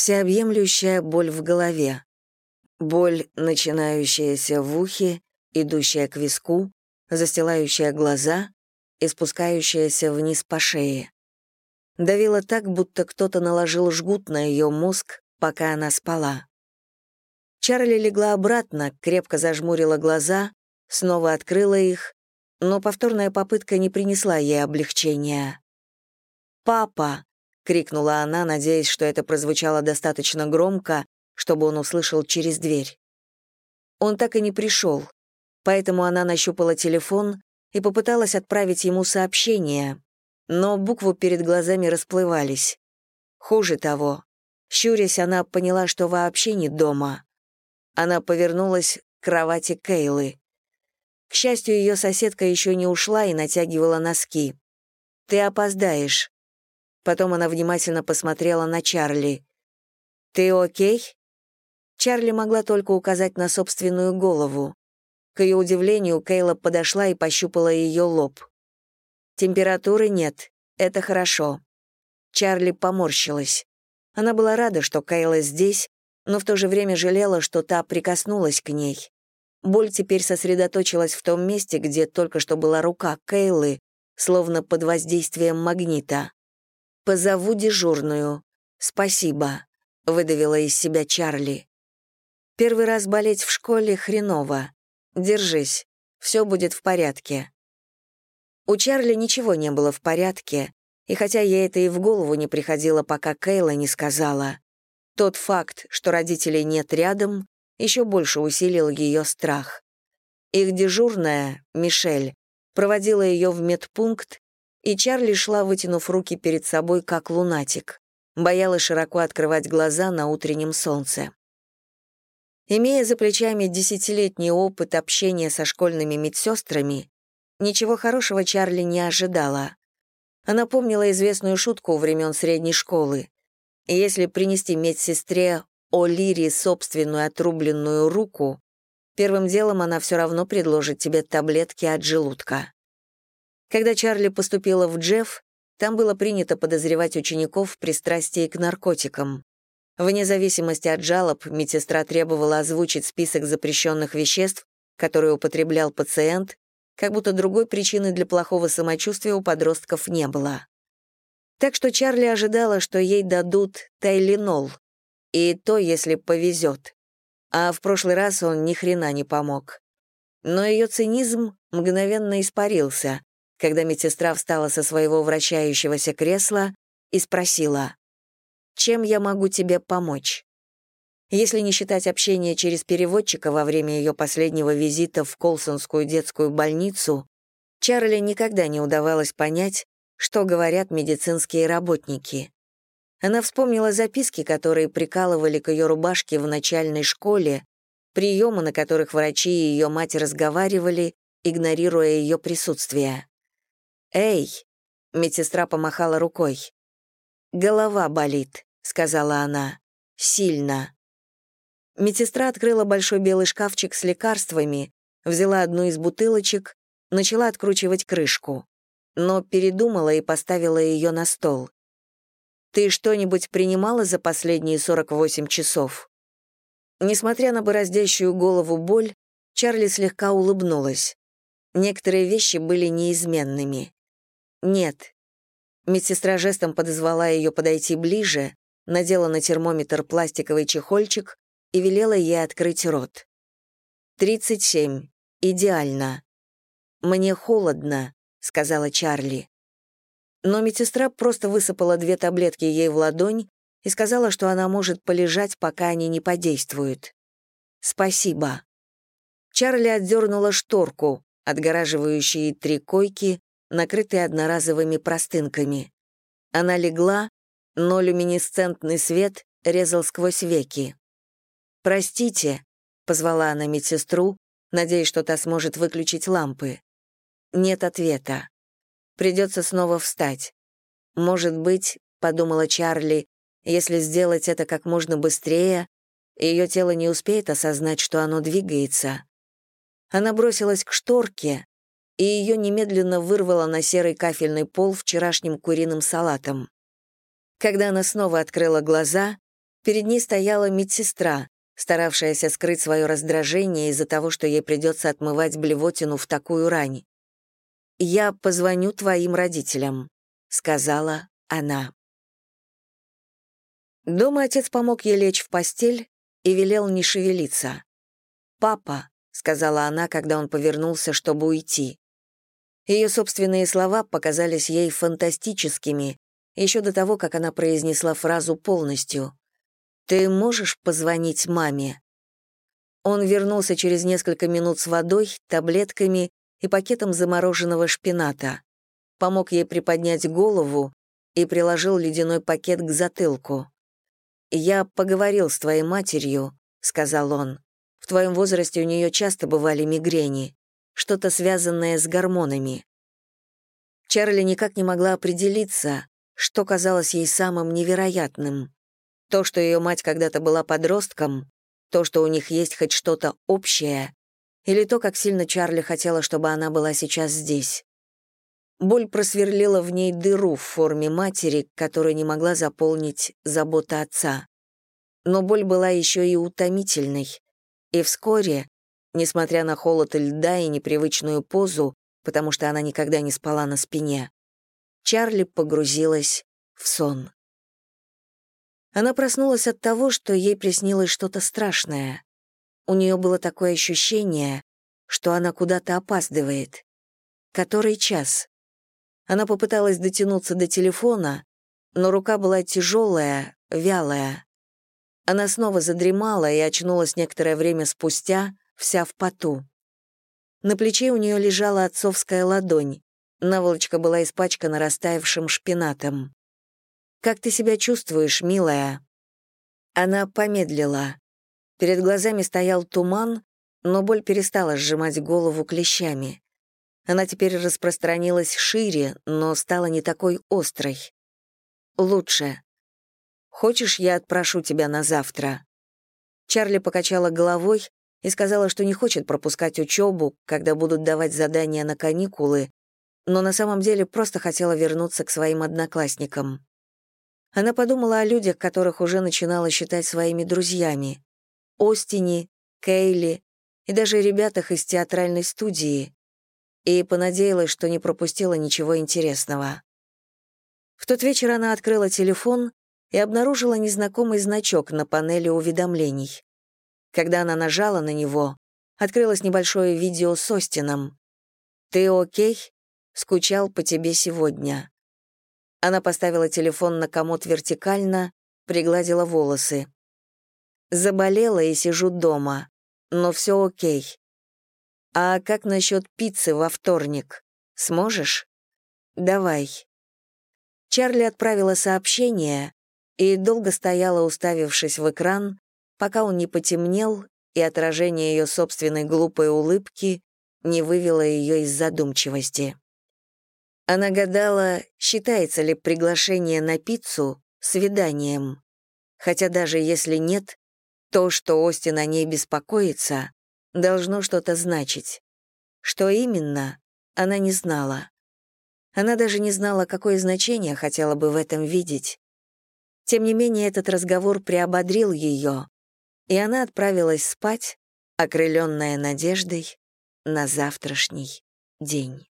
Всеобъемлющая боль в голове. Боль, начинающаяся в ухе, идущая к виску, застилающая глаза и спускающаяся вниз по шее. Давила так, будто кто-то наложил жгут на ее мозг, пока она спала. Чарли легла обратно, крепко зажмурила глаза, снова открыла их, но повторная попытка не принесла ей облегчения. «Папа!» — крикнула она, надеясь, что это прозвучало достаточно громко, чтобы он услышал через дверь. Он так и не пришел, поэтому она нащупала телефон и попыталась отправить ему сообщение, но буквы перед глазами расплывались. Хуже того, щурясь, она поняла, что вообще не дома. Она повернулась к кровати Кейлы. К счастью, ее соседка еще не ушла и натягивала носки. «Ты опоздаешь». Потом она внимательно посмотрела на Чарли. «Ты окей?» Чарли могла только указать на собственную голову. К ее удивлению, Кейла подошла и пощупала ее лоб. «Температуры нет. Это хорошо». Чарли поморщилась. Она была рада, что Кейла здесь, но в то же время жалела, что та прикоснулась к ней. Боль теперь сосредоточилась в том месте, где только что была рука Кейлы, словно под воздействием магнита. «Позову дежурную. Спасибо», — выдавила из себя Чарли. Первый раз болеть в школе хреново. Держись, все будет в порядке. У Чарли ничего не было в порядке, и хотя ей это и в голову не приходило, пока Кейла не сказала, тот факт, что родителей нет рядом, еще больше усилил ее страх. Их дежурная, Мишель, проводила ее в медпункт, и Чарли шла, вытянув руки перед собой, как лунатик. Боялась широко открывать глаза на утреннем солнце. Имея за плечами десятилетний опыт общения со школьными медсестрами, ничего хорошего Чарли не ожидала. Она помнила известную шутку времен средней школы. Если принести медсестре О'Лири собственную отрубленную руку, первым делом она все равно предложит тебе таблетки от желудка. Когда Чарли поступила в Джефф, там было принято подозревать учеников в пристрастии к наркотикам. Вне зависимости от жалоб, медсестра требовала озвучить список запрещенных веществ, которые употреблял пациент, как будто другой причины для плохого самочувствия у подростков не было. Так что Чарли ожидала, что ей дадут тайлинол, и то, если повезет. А в прошлый раз он ни хрена не помог. Но ее цинизм мгновенно испарился, когда медсестра встала со своего вращающегося кресла и спросила, чем я могу тебе помочь? Если не считать общения через переводчика во время ее последнего визита в Колсонскую детскую больницу, Чарли никогда не удавалось понять, что говорят медицинские работники. Она вспомнила записки, которые прикалывали к ее рубашке в начальной школе, приемы, на которых врачи и ее мать разговаривали, игнорируя ее присутствие. «Эй!» — медсестра помахала рукой. «Голова болит», — сказала она. «Сильно». Медсестра открыла большой белый шкафчик с лекарствами, взяла одну из бутылочек, начала откручивать крышку, но передумала и поставила ее на стол. «Ты что-нибудь принимала за последние 48 часов?» Несмотря на бороздящую голову боль, Чарли слегка улыбнулась. Некоторые вещи были неизменными. «Нет, Медсестра жестом подозвала ее подойти ближе, надела на термометр пластиковый чехольчик и велела ей открыть рот. «Тридцать семь. Идеально». «Мне холодно», — сказала Чарли. Но медсестра просто высыпала две таблетки ей в ладонь и сказала, что она может полежать, пока они не подействуют. «Спасибо». Чарли отдернула шторку, отгораживающие три койки, накрытые одноразовыми простынками. Она легла, но люминесцентный свет резал сквозь веки. «Простите», — позвала она медсестру, надеясь, что та сможет выключить лампы. Нет ответа. Придется снова встать. Может быть, — подумала Чарли, — если сделать это как можно быстрее, ее тело не успеет осознать, что оно двигается. Она бросилась к шторке, и ее немедленно вырвало на серый кафельный пол вчерашним куриным салатом. Когда она снова открыла глаза, Перед ней стояла медсестра, старавшаяся скрыть свое раздражение из-за того, что ей придется отмывать блевотину в такую рань. «Я позвоню твоим родителям», — сказала она. Дома отец помог ей лечь в постель и велел не шевелиться. «Папа», — сказала она, когда он повернулся, чтобы уйти. Ее собственные слова показались ей фантастическими, еще до того, как она произнесла фразу полностью. «Ты можешь позвонить маме?» Он вернулся через несколько минут с водой, таблетками и пакетом замороженного шпината. Помог ей приподнять голову и приложил ледяной пакет к затылку. «Я поговорил с твоей матерью», — сказал он. «В твоем возрасте у нее часто бывали мигрени, что-то связанное с гормонами». Чарли никак не могла определиться, что казалось ей самым невероятным. То, что ее мать когда-то была подростком, то, что у них есть хоть что-то общее, или то, как сильно Чарли хотела, чтобы она была сейчас здесь. Боль просверлила в ней дыру в форме матери, которую не могла заполнить забота отца. Но боль была еще и утомительной. И вскоре, несмотря на холод льда и непривычную позу, потому что она никогда не спала на спине, Чарли погрузилась в сон. Она проснулась от того, что ей приснилось что-то страшное. У нее было такое ощущение, что она куда-то опаздывает. Который час? Она попыталась дотянуться до телефона, но рука была тяжелая, вялая. Она снова задремала и очнулась некоторое время спустя, вся в поту. На плече у нее лежала отцовская ладонь. Наволочка была испачкана растаявшим шпинатом. «Как ты себя чувствуешь, милая?» Она помедлила. Перед глазами стоял туман, но боль перестала сжимать голову клещами. Она теперь распространилась шире, но стала не такой острой. Лучше. Хочешь, я отпрошу тебя на завтра?» Чарли покачала головой и сказала, что не хочет пропускать учебу, когда будут давать задания на каникулы, но на самом деле просто хотела вернуться к своим одноклассникам. Она подумала о людях, которых уже начинала считать своими друзьями. Остине, Кейли и даже ребятах из театральной студии, и понадеялась, что не пропустила ничего интересного. В тот вечер она открыла телефон и обнаружила незнакомый значок на панели уведомлений. Когда она нажала на него, открылось небольшое видео с Остином. «Ты окей? Скучал по тебе сегодня». Она поставила телефон на комод вертикально, пригладила волосы. Заболела и сижу дома, но все окей. «А как насчет пиццы во вторник? Сможешь?» «Давай». Чарли отправила сообщение и долго стояла, уставившись в экран, пока он не потемнел, и отражение ее собственной глупой улыбки не вывело ее из задумчивости. Она гадала, считается ли приглашение на пиццу свиданием. Хотя даже если нет, то, что Остин о ней беспокоится, должно что-то значить. Что именно, она не знала. Она даже не знала, какое значение хотела бы в этом видеть. Тем не менее, этот разговор приободрил ее, и она отправилась спать, окрыленная надеждой на завтрашний день.